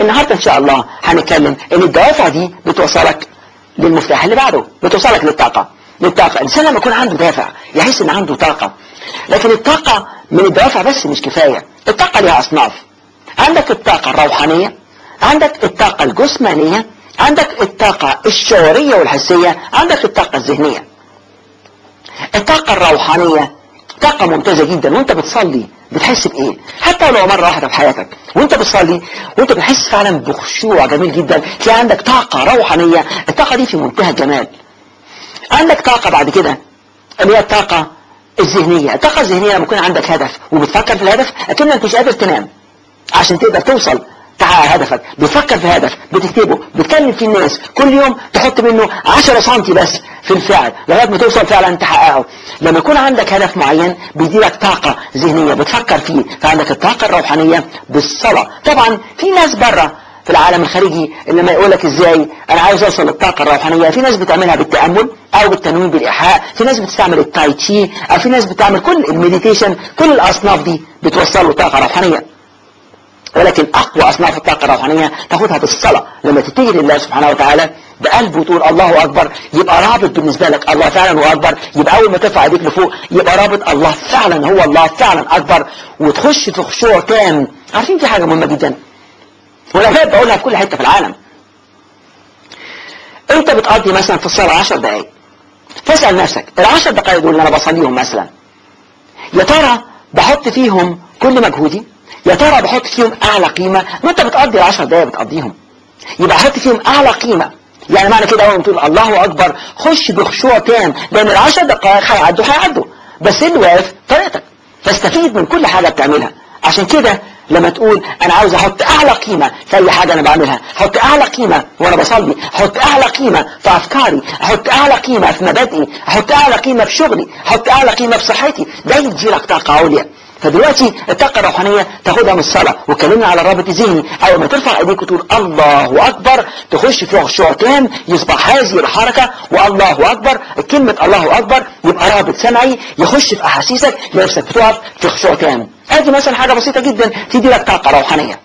النهارده إن شاء الله هنتكلم إن الدوافع دي بتوصلك للمفتاح اللي بعده بتوصلك للطاقة. للطاقة. الإنسان لما يكون عنده دافع يحس إن عنده طاقة. لكن الطاقة من الدوافع بس مش كفاية. الطاقة ليها أصناف. عندك الطاقة الروحانية عندك الطاقة الجسمانية عندك الطاقة الشعورية والحسية عندك الطاقة الذهنية. الطاقة الروحانية طاقة ممتازة جدا. وأنت بتصلي بتحس بإيه؟ حتى لو مرة واحدة في حياتك وأنت بتصلي وأنت بتحس فعلا بخشوع جميل جدا تلاقي عندك طاقة روحانية الطاقة دي في منتهى الجمال. عندك طاقة بعد كده اللي هي الطاقة الذهنية. الطاقة الذهنية لما يكون عندك هدف وبتفكر في الهدف أكنك مش قادر تنام عشان تقدر توصل تحقق هدفك. بتفكر في هدف بتكتبه بتكلم فيه الناس. كل يوم تحط منه 10 سم بس في الفعل لغاية ما توصل فعلا تحققه. لما يكون عندك هدف معين بيديلك طاقة ذهنية بتفكر فيه فعندك الطاقة الروحانية بالصلاة. طبعا في ناس بره في العالم الخارجي اللي ما يقول لك إزاي أنا عاوز أوصل للطاقة الروحانية. في ناس بتعملها بالتأمل أو بالتنويم بالإيحاء. في ناس بتستعمل التاي تشي أو في ناس بتعمل كل ال meditation كل الأصناف دي بتوصل له طاقة روحانية. ولكن أقوى اصناف الطاقة الروحانية تاخدها بالصلاه لما تتجه لله سبحانه وتعالى بقلب وتقول الله أكبر يبقى رابط بالنسبة لك الله فعلا هو أكبر. يبقى أول ما ترفع إيديك لفوق يبقى رابط الله فعلا هو الله فعلا أكبر. وتخش في خشوع تام. عارفين في حاجة مهمة جدا؟ كانت بقولها في كل حتة في العالم. أنت بتقضي مثلا في الصلاة 10 دقائق تسأل نفسك العشر دقائق دول اللي أنا بصليهم مثلا يا ترى بحط فيهم كل مجهودي؟ يا ترى بحط فيهم أعلى قيمة؟ ما أنت بتقضي العشر دقايق بتقضيهم. يبقى حط فيهم أعلى قيمة. يعني معنى كده اول ما تقول الله أكبر خش بخشوع تام. لأن العشر دقائق هيعدوا هيعدوا. بس اللي واقف؟ طريقتك فاستفيد من كل حاجة بتعملها. عشان كده لما تقول أنا عاوز أحط أعلى قيمة في اي حاجة أنا بعملها. أحط أعلى قيمة وأنا بصلي. أحط أعلى قيمة في أفكاري. أحط أعلى قيمة في مبادئي. أحط أعلى قيمة في شغلي. أحط أعلى قيمة في صحتي. ده يديلك طاقة عليا. فدلوقتي الطاقة الروحانية تاخدها من الصلاة واتكلمنا على الرابط الذهني أول ما ترفع إيديك وتقول الله أكبر تخش في خشوع تام يصبح هذه الحركة والله أكبر كلمة الله أكبر يبقى رابط سمعي يخش في أحاسيسك نفسك بتقف في خشوع تام. ادي مثلا حاجة بسيطة جدا تدي لك طاقة روحانية.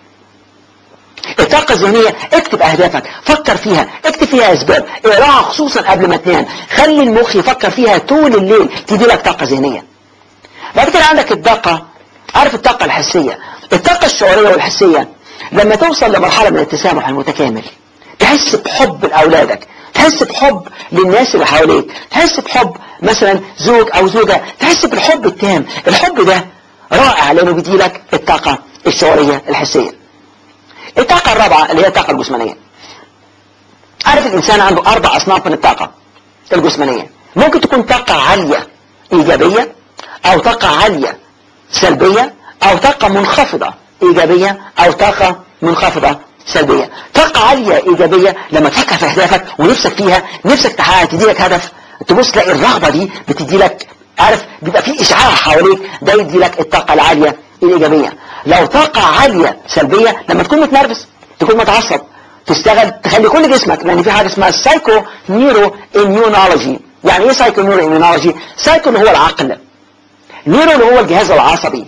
الطاقة الذهنية اكتب أهدافك فكر فيها اكتب فيها أسباب اقراها خصوصا قبل ما تنام. خلي المخ يفكر فيها طول الليل تدي لك طاقة ذهنية. بعد كده عندك الطاقة عارف الطاقة الحسية. الطاقة الشعورية والحسية. لما توصل لمرحلة من التسامح المتكامل تحس بحب لأولادك. تحس بحب للناس اللي حواليك. تحس بحب مثلا زوج أو زوجة. تحس بالحب التام. الحب ده رائع لأنه بيديلك الطاقة الشعورية الحسية. الطاقة الرابعة اللي هي الطاقة الجسمانية. عارف الإنسان عنده أربع أصناف من الطاقة الجسمانية. ممكن تكون طاقة عالية إيجابية أو طاقة عالية سلبية أو طاقة منخفضة إيجابية أو طاقة منخفضة سلبية. طاقة عالية إيجابية لما تفكر في أهدافك ونفسك فيها نفسك تحقق تديلك هدف تبص تلاقي الرغبة دي بتديلك عارف بيبقى في إشعاع حواليك ده يديلك الطاقة العالية الإيجابية. لو طاقة عالية سلبية لما تكون متنرفز تكون متعصب تشتغل تخلي كل جسمك لأن في حاجة اسمها سايكو neuro immunology يعني إيه psycho neuro immunology psycho هو العقل. اللي هو الجهاز العصبي.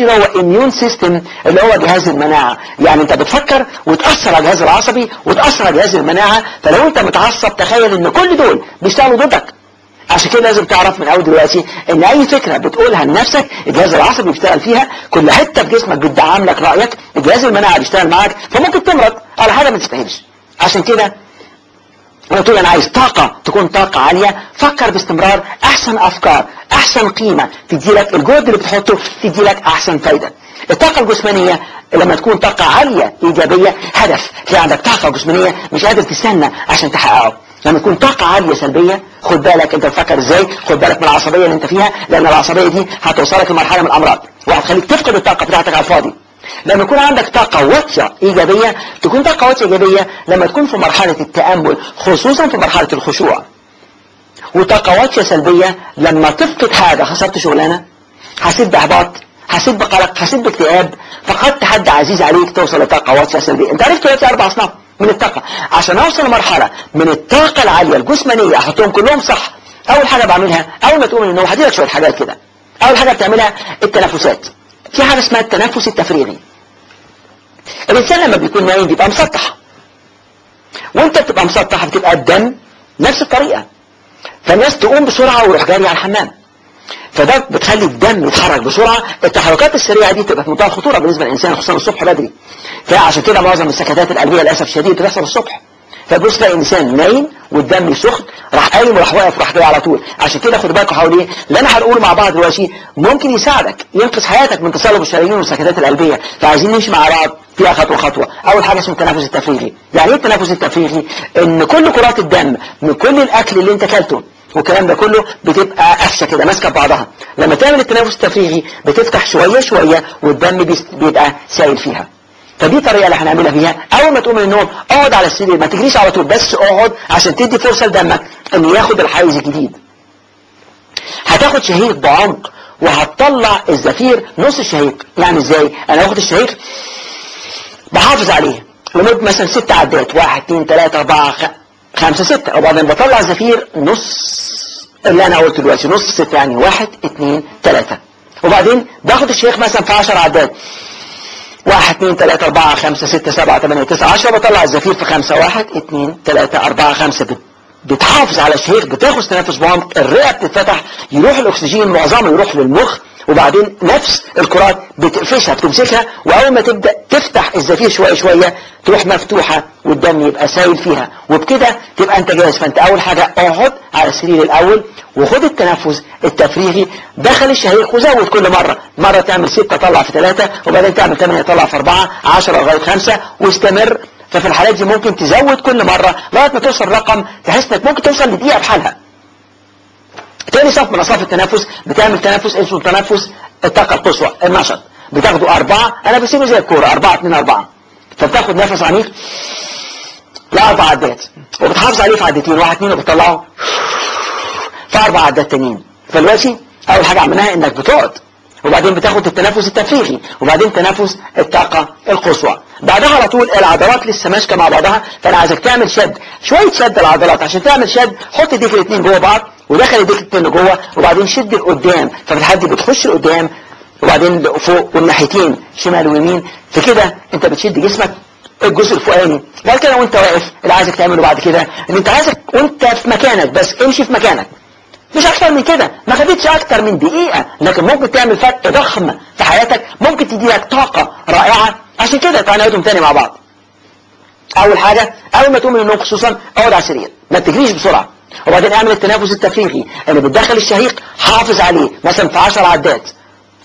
اللي هو immune system اللي هو جهاز المناعة. يعني انت بتفكر وتأثر على الجهاز العصبي وتأثر على جهاز المناعة فلو انت متعصب تخيل ان كل دول بيشتغلوا ضدك. عشان كده لازم تعرف من اول دلوقتي ان اي فكرة بتقولها لنفسك الجهاز العصبي بيشتغل فيها كل حتة في جسمك بتدعم لك رأيك الجهاز المناعة بيشتغل معاك فممكن تمرض على حاجة ما تستاهلش. عشان كده لما تقول أنا عايز طاقة تكون طاقة عالية. فكر باستمرار. أحسن أفكار أحسن قيمة تديلك الجهد اللي بتحطه تديلك أحسن فايدة. الطاقة الجسمانية لما تكون طاقة عالية إيجابية هدف. في عندك طاقة جسمانية مش قادر تستنى عشان تحققه. لما تكون طاقة عالية سلبية خد بالك أنت بتفكر إزاي. خد بالك من العصبية اللي أنت فيها لأن العصبية دي هتوصلك لمرحلة من الأمراض. وهتخليك تفقد الطاقة بتاعتك على الفاضي. لما يكون عندك طاقة واطية إيجابية تكون طاقة واطية إيجابية لما تكون في مرحلة التأمل خصوصا في مرحلة الخشوع. وطاقة واطية سلبية لما تفقد حاجة خسرت شغلانة حسيت بإحباط حسيت بقلق حسيت باكتئاب فقدت حد عزيز عليك توصل لطاقة واطية سلبية. أنت عرفت دلوقتي أربع أصناف من الطاقة. عشان أوصل لمرحلة من الطاقة العالية الجسمانية أحطهم كلهم صح. أول حاجة بعملها أول ما تقوم من النوم هديلك شوية حاجات كده. أول حاجة بتعملها التنفسات. في حاجة اسمها التنفس التفريغي. الإنسان لما بيكون نايم بيبقى مسطح. وانت بتبقى مسطح بتبقى الدم نفس الطريقة. فالناس تقوم بسرعة ويروح جاري على الحمام. فده بتخلي الدم يتحرك بسرعة. التحركات السريعة دي تبقى في منتهى الخطورة بالنسبة للإنسان خصوصا الصبح بدري. فعشان كده معظم السكتات القلبية للأسف الشديد بتحصل الصبح. فتبص تلاقي إنسان نايم والدم سخن راح قايم وراح واقف راح جاي على طول. عشان كده خد بالكم حواليه. اللي أنا هنقوله مع بعض دلوقتي ممكن يساعدك ينقذ حياتك من تصلب الشرايين والسكتات القلبية. فعايزين نمشي مع بعض فيها خطوة خطوة. أول حاجة اسمه التنفس التفريغي. يعني إيه التنفس التفريغي؟ إن كل كرات الدم من كل الأكل اللي أنت أكلته والكلام ده كله بتبقى قفشة كده ماسكة بعضها. لما تعمل التنفس التفريغي بتفتح شوية شوية والدم بيبقى سايل فيها. فدي الطريقة اللي هنعملها فيها؟ أول ما تقوم من النوم اقعد على السرير ما تجريش على طول بس اقعد عشان تدي فرصة لدمك انه ياخد الحيز الجديد. هتاخد شهيق بعمق وهتطلع الزفير نص الشهيق. يعني إزاي؟ أنا هاخد الشهيق بحافظ عليه لمدة مثلا ست عدات واحد اثنين ثلاثة أربعة خ... خمسة ستة. وبعدين بطلع الزفير نص اللي أنا قلته دلوقتي نص ستة يعني واحد اثنين ثلاثة وبعدين باخد الشهيق مثلا في 10 عدات. واحد اثنين ثلاثة أربعة خمسة ستة سبعة ثمانية تسعة عشرة بطلع الزفير في خمسة واحد اثنين ثلاثة أربعة خمسة بتحافظ على الشهيق بتاخد تنفس بعمق الرئة بتتفتح يروح الأكسجين معظمه يروح للمخ وبعدين نفس الكرات بتقفشها بتمسكها وأول ما تبدأ تفتح الزفير شوية شوية تروح مفتوحة والدم يبقى سايل فيها. وبكده تبقى أنت جاهز. فأنت أول حاجة اقعد على السرير الأول وخد التنفس التفريغي دخل الشهيق وزود كل مرة. مرة تعمل ستة طلع في ثلاثة وبعدين تعمل ثمانية طلع في أربعة عشرة لغاية خمسة واستمر. ففي الحالات دي ممكن تزود كل مرة لغاية ما توصل رقم تحس إنك ممكن توصل لدقيقة بحالها تاني صف من أصاف التنفس بتعمل تنفس اسمه تنفس الطاقة القصوى النشط بتاخده أربعة أنا بسيبه زي الكورة أربعة اتنين أربعة. فبتاخد نفس عميق لأربع عدات. وبتحافظ عليه في عدتين واحد اتنين وبتطلعه في أربع عدات تانيين. فدلوقتي أول حاجة عملناها إنك بتقعد. وبعدين بتاخد التنفس التفريغي وبعدين تنفس الطاقة القصوى. بعدها على طول العضلات لسه ماسكه مع بعضها فأنا عايزك تعمل شد شوية شد العضلات. عشان تعمل شد حط ايديك الاثنين جوه بعض ودخل ايديك الاثنين جوه وبعدين شد لقدام. ففي الحالة دي بتخش لقدام وبعدين فوق والناحيتين شمال ويمين. فكده انت بتشد جسمك الجزء الفوقاني. بعد كده وانت واقف اللي عايزك تعمله بعد كده ان انت عايزك وانت في مكانك بس امشي في مكانك. مش أكتر من كده. ما خدتش أكتر من دقيقة. لكن ممكن تعمل فرق ضخم في حياتك. ممكن تدي لك طاقة رائعة. عشان كده تعالى نعيدهم تاني مع بعض. أول حاجة أول ما تقوم من النوم خصوصا اقعد على السرير. ما تجريش بسرعة. وبعدين اعمل التنفس التفريغي اللي بتدخل الشهيق حافظ عليه. مثلا في 10 عدات.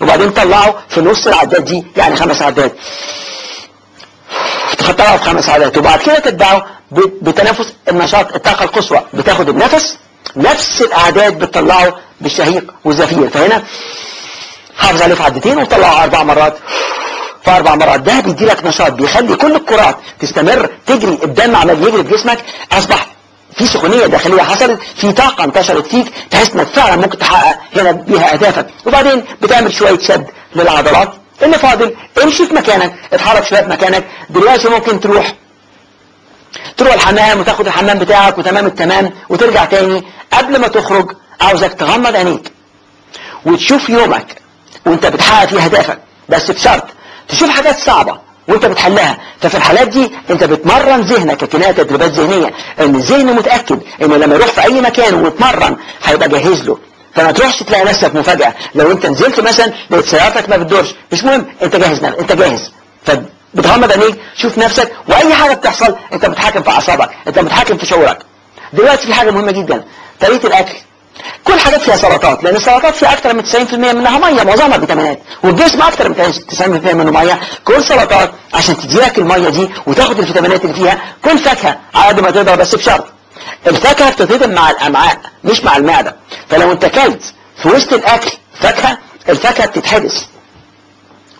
وبعدين طلعه في نص العدات دي يعني خمس عدات. تطلعه في خمس عدات. وبعد كده تتبعه بتنفس النشاط الطاقة القصوى. بتاخد النفس نفس الأعداد بتطلعه بالشهيق والزفير. فهنا حافظ عليه في عدتين وطلعه أربع مرات. في أربع مرات. ده بيدي لك نشاط بيخلي كل الكرات تستمر تجري الدم عمال يجري في جسمك. أصبح في سخونية داخلية حصلت في طاقة انتشرت فيك تحس إنك فعلا ممكن تحقق هنا بيها أهدافك. وبعدين بتعمل شوية شد للعضلات. اللي فاضل امشي في مكانك اتحرك شوية في مكانك. دلوقتي ممكن تروح تروح الحمام وتاخد الحمام بتاعك وتمام التمام وترجع تاني قبل ما تخرج عاوزك تغمض عينيك وتشوف يومك وانت بتحقق فيه هدفك. بس بشرط تشوف حاجات صعبة وانت بتحلها. ففي الحالات دي انت بتمرن ذهنك ككناية تدريبات ذهنية ان الذهن متأكد انه لما يروح في اي مكان ويتمرن هيبقى جاهز له. فما تروحش تلاقي نفسك مفاجأة. لو انت نزلت مثلا لقيت سيارتك ما بتدورش مش مهم انت جاهز انت جاهز. فبتغمض عينيك شوف نفسك وأي حاجة بتحصل أنت بتحكم في أعصابك أنت بتحكم في شعورك. دلوقتي في حاجة مهمة جدا طريقة الأكل. كل حاجات فيها سلطات لأن السلطات فيها أكتر من 90% منها مية معظمها فيتامينات. والجسم أكتر من 90% منه مية. كل سلطات عشان تديلك المية دي وتاخد الفيتامينات اللي فيها كل فاكهة على قد ما تقدر بس بشرط. الفاكهة بتتهضم مع الأمعاء مش مع المعدة. فلو انت كلت في وسط الأكل فاكهة الفاكهة بتتحبس.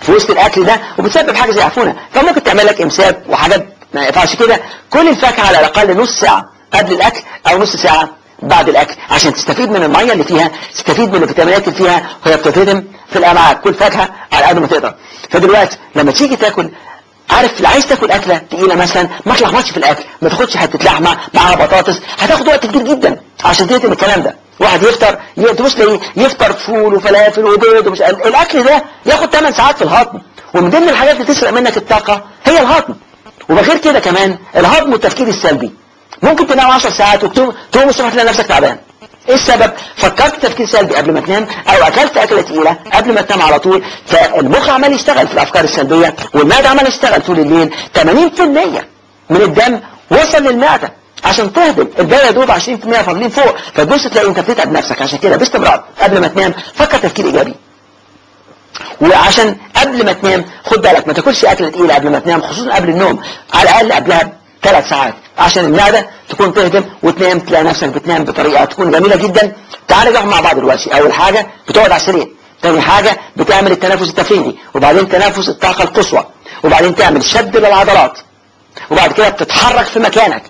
في وسط الأكل ده وبتسبب حاجة زي عفونة. فممكن تعمل لك إمساك وحاجات ما ينفعش كده. كل الفاكهة على الأقل نص ساعة قبل الأكل أو نص ساعة بعد الأكل عشان تستفيد من المية اللي فيها تستفيد من الفيتامينات اللي فيها وهي بتتهضم في الأمعاء. كل فاكهة على قد ما تقدر. فدلوقتي لما تيجي تاكل عارف عايز تاكل أكلة تقيلة مثلا ما تلخبطش في الأكل ما تاخدش حتة لحمة معاها بطاطس هتاخد وقت كبير جدا عشان تهضم الكلام ده. واحد يفطر تبص تلاقيه يفطر فول وفلافل وبيض ومش الأكل ده ياخد 8 ساعات في الهضم. ومن ضمن الحاجات اللي تسرق منك الطاقة هي الهضم. وبغير كده كمان الهضم والتفكير السلبي. ممكن تنام 10 ساعات وتقوم تقوم الصبح تلاقي نفسك تعبان. إيه السبب؟ فكرت تفكير سلبي قبل ما تنام أو أكلت أكلة تقيله قبل ما تنام على طول فالمخ عمال يشتغل في الأفكار السلبية والمعدة عمال يشتغل طول الليل. 80% من الدم وصل للمعدة عشان تهضم. الباقي يا دوب 20% فاضلين فوق فتبص تلاقي أنت بتتعب نفسك. عشان كده باستمرار قبل ما تنام. فكر تفكير إيجابي. وعشان قبل ما تنام خد بالك ما تاكلش اكل تقيل قبل ما تنام خصوصا قبل النوم على الأقل قبلها ثلاث ساعات. عشان المعده تكون تهدم وتنام تلاقي نفسك بتنام بطريقة تكون جميلة جدا. تعالى نقعد مع بعض دلوقتي أول حاجة بتقعد على السرير. تاني حاجة بتعمل التنفس التفريغي. وبعدين تنفس الطاقة القصوى. وبعدين تعمل شد للعضلات. وبعد كده بتتحرك في مكانك.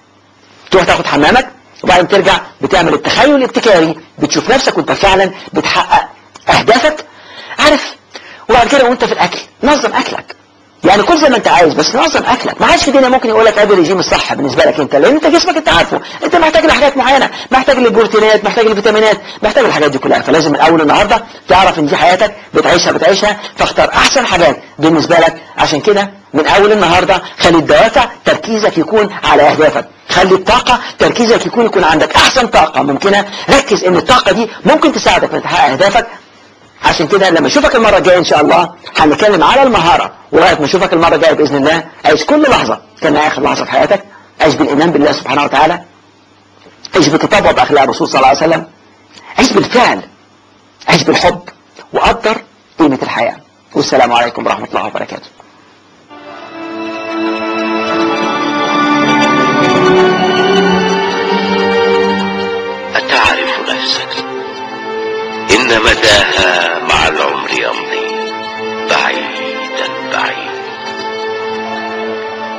تروح تاخد حمامك. وبعدين ترجع بتعمل التخيل الابتكاري. بتشوف نفسك وأنت فعلا بتحقق أهدافك. عارف؟ وبعد كده وأنت في الأكل. نظم أكلك. يعني كل زي ما انت عايز بس نظم أكلك. ما حدش في الدنيا ممكن يقول لك ادي الرجيم الصح بالنسبة لك انت لأن انت جسمك انت عارفه. انت محتاج لحاجات معينة محتاج للبروتينات محتاج للفيتامينات محتاج للحاجات دي كلها. فلازم من اول النهارده تعرف إن دي حياتك بتعيشها بتعيشها فاختار أحسن حاجات بالنسبة لك. عشان كده من أول النهارده خلي الدوافع تركيزك يكون على أهدافك. خلي الطاقة تركيزك يكون يكون عندك أحسن طاقة ممكنة. ركز إن الطاقة دي ممكن تساعدك في تحقق أهدافك. عشان كده لما أشوفك المرة الجاية إن شاء الله هنتكلم على المهارة. ولغاية ما أشوفك المرة الجاية بإذن الله عيش كل لحظة. كانها آخر لحظة في حياتك. عيش بالإيمان بالله سبحانه وتعالى. عيش بالتطبع باخلاق الرسول صلى الله عليه وسلم. عيش بالفعل. عيش بالحب. وقدر قيمة الحياة. والسلام عليكم ورحمة الله وبركاته. إن مداها مع العمر يمضي بعيدا بعيد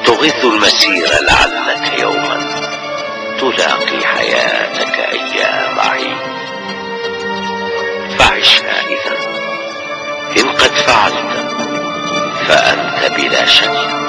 تغث المسير لعلك يوما تلاقي حياتك أيام عيد فعشها إذا إن قد فعلت فأنت بلا شك